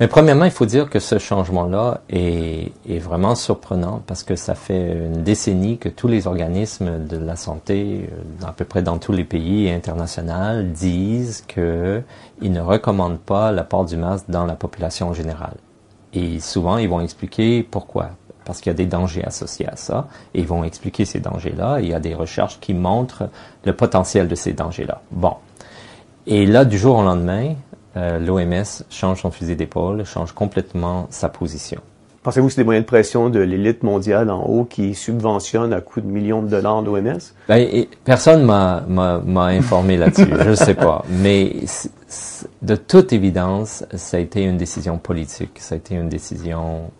Mais premièrement, il faut dire que ce changement-là est, vraiment surprenant parce que ça fait une décennie que tous les organismes de la santé, euh, à peu près dans tous les pays internationaux, disent qu'ils ne recommandent pas la port du masque dans la population générale. Et souvent, ils vont expliquer pourquoi. Parce qu'il y a des dangers associés à ça. Et ils vont expliquer ces dangers-là. Il y a des recherches qui montrent le potentiel de ces dangers-là. Bon. Et là, du jour au lendemain, euh, l'OMS change son fusil d'épaule, change complètement sa position. Pensez-vous que c'est des moyens de pression de l'élite mondiale en haut qui subventionne à coût de millions de dollars l'OMS? Ben, personne m'a, informé là-dessus. je ne sais pas. Mais de toute évidence, ça a été une décision politique. Ça a été une décision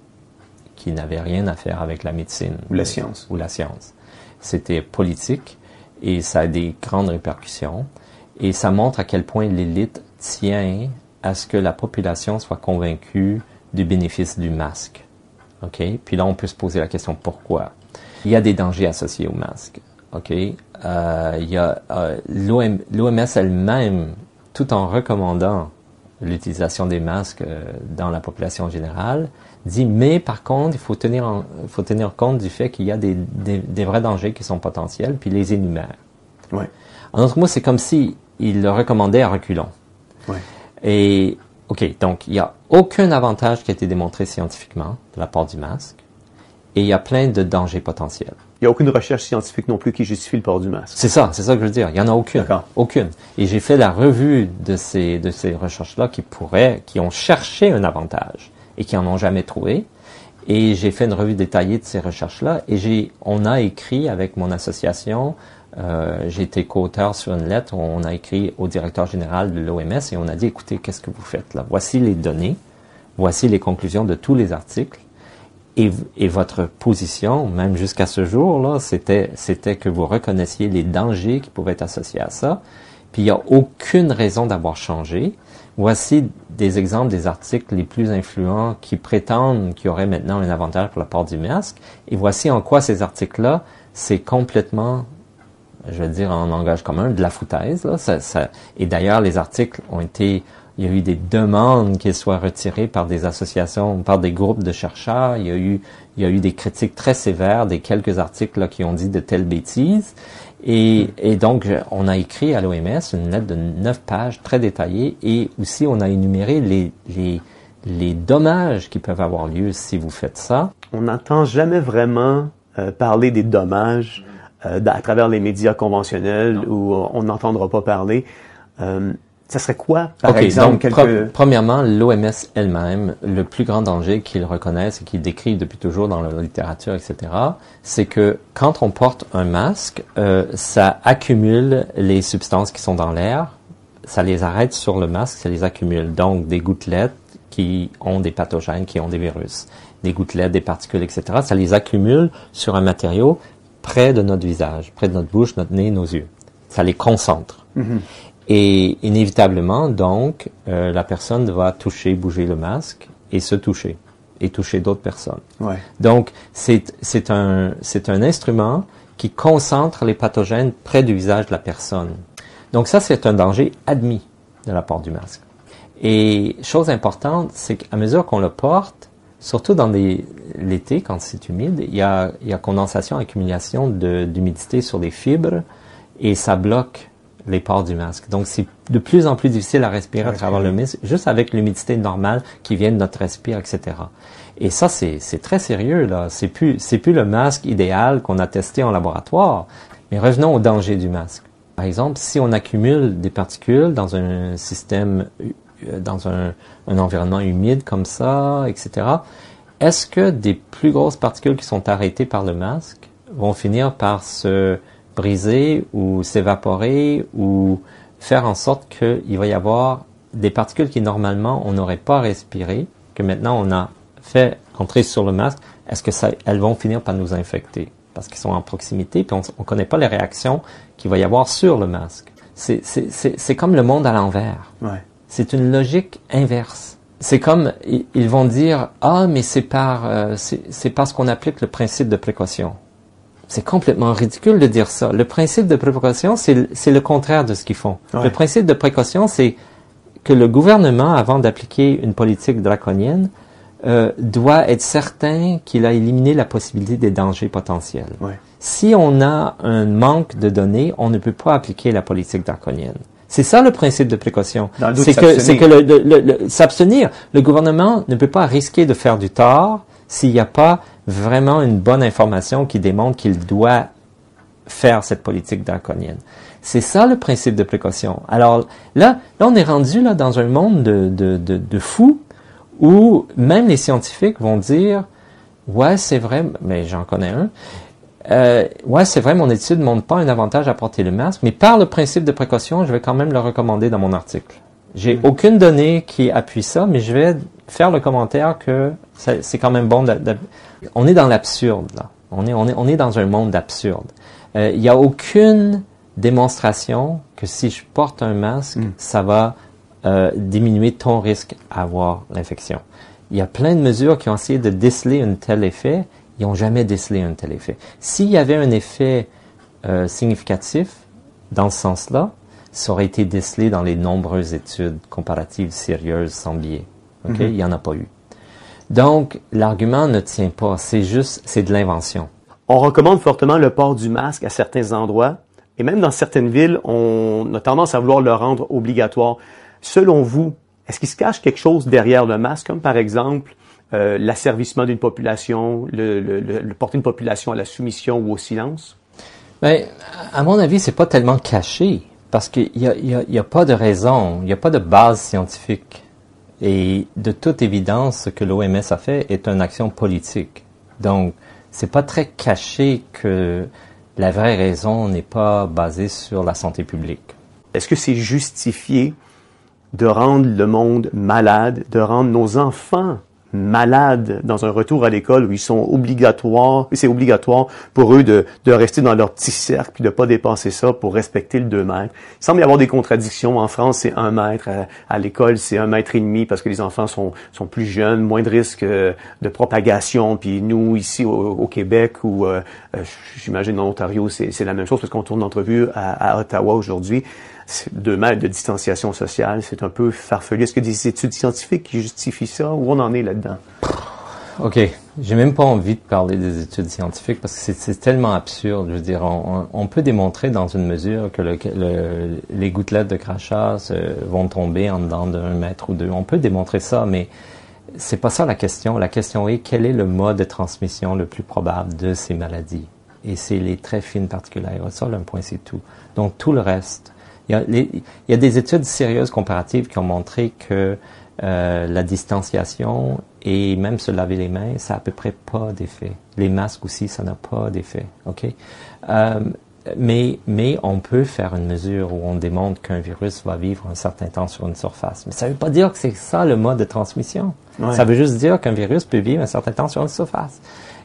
qui n'avait rien à faire avec la médecine. Ou la science. Ou la science. C'était politique et ça a des grandes répercussions. Et ça montre à quel point l'élite tient à ce que la population soit convaincue du bénéfice du masque. OK? Puis là, on peut se poser la question pourquoi? Il y a des dangers associés au masque. OK? Euh, il y a euh, l'OMS elle-même, tout en recommandant l'utilisation des masques euh, dans la population générale, dit mais par contre, il faut tenir, en, faut tenir compte du fait qu'il y a des, des, des, vrais dangers qui sont potentiels, puis les énumère. Ouais. En d'autres mots, c'est comme si il le recommandait à reculons. Et, OK, donc il n'y a aucun avantage qui a été démontré scientifiquement de la part du masque. Et il y a plein de dangers potentiels. Il n'y a aucune recherche scientifique non plus qui justifie le port du masque. C'est ça, c'est ça que je veux dire. Il n'y en a aucune. Aucune. Et j'ai fait la revue de ces, de ces recherches-là qui pourraient, qui ont cherché un avantage et qui en ont jamais trouvé. Et j'ai fait une revue détaillée de ces recherches-là et j'ai, on a écrit avec mon association euh, j'ai été co-auteur sur une lettre où on a écrit au directeur général de l'OMS et on a dit, écoutez, qu'est-ce que vous faites là? Voici les données, voici les conclusions de tous les articles. Et, et votre position, même jusqu'à ce jour-là, c'était, c'était que vous reconnaissiez les dangers qui pouvaient être associés à ça. Puis il n'y a aucune raison d'avoir changé. Voici des exemples des articles les plus influents qui prétendent qu'il y aurait maintenant un avantage pour la part du masque. Et voici en quoi ces articles-là, c'est complètement je veux dire en langage commun, de la foutaise. Là. Ça, ça, et d'ailleurs, les articles ont été, il y a eu des demandes qu'ils soient retirés par des associations, par des groupes de chercheurs. Il y a eu, il y a eu des critiques très sévères des quelques articles là, qui ont dit de telles bêtises. Et, et donc, on a écrit à l'OMS une lettre de neuf pages très détaillée et aussi on a énuméré les, les, les dommages qui peuvent avoir lieu si vous faites ça. On n'entend jamais vraiment euh, parler des dommages euh, à travers les médias conventionnels où on n'entendra pas parler. Euh, ça serait quoi, par exemple, donc, Premièrement, l'OMS elle-même, le plus grand danger qu'ils reconnaissent et qu'ils décrivent depuis toujours dans la littérature, etc., c'est que quand on porte un masque, euh, ça accumule les substances qui sont dans l'air, ça les arrête sur le masque, ça les accumule. Donc, des gouttelettes qui ont des pathogènes, qui ont des virus, des gouttelettes, des particules, etc., ça les accumule sur un matériau près de notre visage, près de notre bouche, notre nez, nos yeux. Ça les concentre. Mm-hmm. Et inévitablement, donc, euh, la personne va toucher, bouger le masque et se toucher et toucher d'autres personnes. Ouais. Donc, c'est un, un instrument qui concentre les pathogènes près du visage de la personne. Donc ça, c'est un danger admis de la part du masque. Et chose importante, c'est qu'à mesure qu'on le porte, Surtout dans l'été, quand c'est humide, il y, a, il y a condensation, accumulation d'humidité sur les fibres et ça bloque les pores du masque. Donc, c'est de plus en plus difficile à respirer à travers le masque, juste avec l'humidité normale qui vient de notre respire, etc. Et ça, c'est très sérieux, là. C'est plus, c'est plus le masque idéal qu'on a testé en laboratoire. Mais revenons au danger du masque. Par exemple, si on accumule des particules dans un système dans un, un, environnement humide comme ça, etc. Est-ce que des plus grosses particules qui sont arrêtées par le masque vont finir par se briser ou s'évaporer ou faire en sorte qu'il va y avoir des particules qui normalement on n'aurait pas respiré, que maintenant on a fait entrer sur le masque, est-ce que ça, elles vont finir par nous infecter? Parce qu'ils sont en proximité, puis on ne connaît pas les réactions qu'il va y avoir sur le masque. C'est comme le monde à l'envers. Ouais. C'est une logique inverse. C'est comme ils vont dire ah mais c'est par euh, c'est parce qu'on applique le principe de précaution. C'est complètement ridicule de dire ça. Le principe de précaution c'est le contraire de ce qu'ils font. Le principe de précaution c'est que le gouvernement, avant d'appliquer une politique draconienne, euh, doit être certain qu'il a éliminé la possibilité des dangers potentiels. Si on a un manque de données, on ne peut pas appliquer la politique draconienne. C'est ça le principe de précaution. C'est que, c'est que le, s'abstenir. Le gouvernement ne peut pas risquer de faire du tort s'il n'y a pas vraiment une bonne information qui démontre qu'il doit faire cette politique draconienne. C'est ça le principe de précaution. Alors là, là on est rendu là dans un monde de, de, de, de fous où même les scientifiques vont dire ouais c'est vrai, mais j'en connais un. Euh, ouais, c'est vrai, mon étude ne montre pas un avantage à porter le masque, mais par le principe de précaution, je vais quand même le recommander dans mon article. J'ai mm. aucune donnée qui appuie ça, mais je vais faire le commentaire que c'est quand même bon. on est dans l'absurde là. On est, on est, on est dans un monde d'absurde. Euh, il n'y a aucune démonstration que si je porte un masque, mm. ça va euh, diminuer ton risque à avoir l'infection. Il y a plein de mesures qui ont essayé de déceler un tel effet, ils n'ont jamais décelé un tel effet. S'il y avait un effet euh, significatif dans ce sens-là, ça aurait été décelé dans les nombreuses études comparatives sérieuses sans biais. Ok, mm-hmm. Il n'y en a pas eu. Donc, l'argument ne tient pas. C'est juste, c'est de l'invention. On recommande fortement le port du masque à certains endroits et même dans certaines villes, on a tendance à vouloir le rendre obligatoire. Selon vous, est-ce qu'il se cache quelque chose derrière le masque, comme par exemple euh, l'asservissement d'une population, le, porter une population à la soumission ou au silence? Bien, à mon avis, c'est pas tellement caché parce qu'il n'y a, y a, pas de raison, il n'y a pas de base scientifique. Et de toute évidence, ce que l'OMS a fait est une action politique. Donc, c'est pas très caché que la vraie raison n'est pas basée sur la santé publique. Est-ce que c'est justifié de rendre le monde malade, de rendre nos enfants malades dans un retour à l'école où ils sont obligatoires, c'est obligatoire pour eux de, de rester dans leur petit cercle puis de pas dépenser ça pour respecter le 2 mètres. Il semble y avoir des contradictions. En France, c'est un mètre. À, l'école, c'est un mètre et demi parce que les enfants sont, sont plus jeunes, moins de risques euh, de propagation. Puis nous, ici au, Québec ou euh, euh, j'imagine en Ontario, c'est la même chose parce qu'on tourne l'entrevue à, à Ottawa aujourd'hui deux mètres de distanciation sociale, c'est un peu farfelu. Est-ce que des études scientifiques qui justifient ça? Où on en est là-dedans? OK. J'ai même pas envie de parler des études scientifiques parce que c'est tellement absurde. Je veux dire, on, peut démontrer dans une mesure que le, les gouttelettes de crachat vont tomber en dedans d'un mètre ou deux. On peut démontrer ça, mais c'est pas ça la question. La question est quel est le mode de transmission le plus probable de ces maladies? Et c'est les très fines particules aérosols, un point c'est tout. Donc tout le reste, il y, a des études sérieuses comparatives qui ont montré que euh, la distanciation et même se laver les mains, ça n'a à peu près pas d'effet. Les masques aussi, ça n'a pas d'effet. Ok, euh, mais mais on peut faire une mesure où on démontre qu'un virus va vivre un certain temps sur une surface. Mais ça ne veut pas dire que c'est ça le mode de transmission. Ça veut juste dire qu'un virus peut vivre un certain temps sur une surface.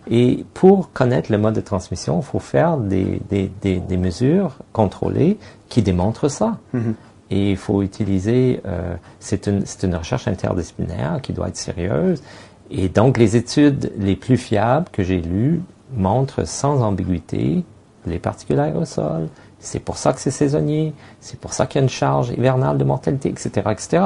Et pour connaître le mode de transmission, il faut faire des, des, des, des mesures contrôlées qui démontrent ça. Mm-hmm. Et il faut utiliser, euh, c'est une, une recherche interdisciplinaire qui doit être sérieuse. Et donc les études les plus fiables que j'ai lues montrent sans ambiguïté les particules aérosols. C'est pour ça que c'est saisonnier. C'est pour ça qu'il y a une charge hivernale de mortalité, etc., etc.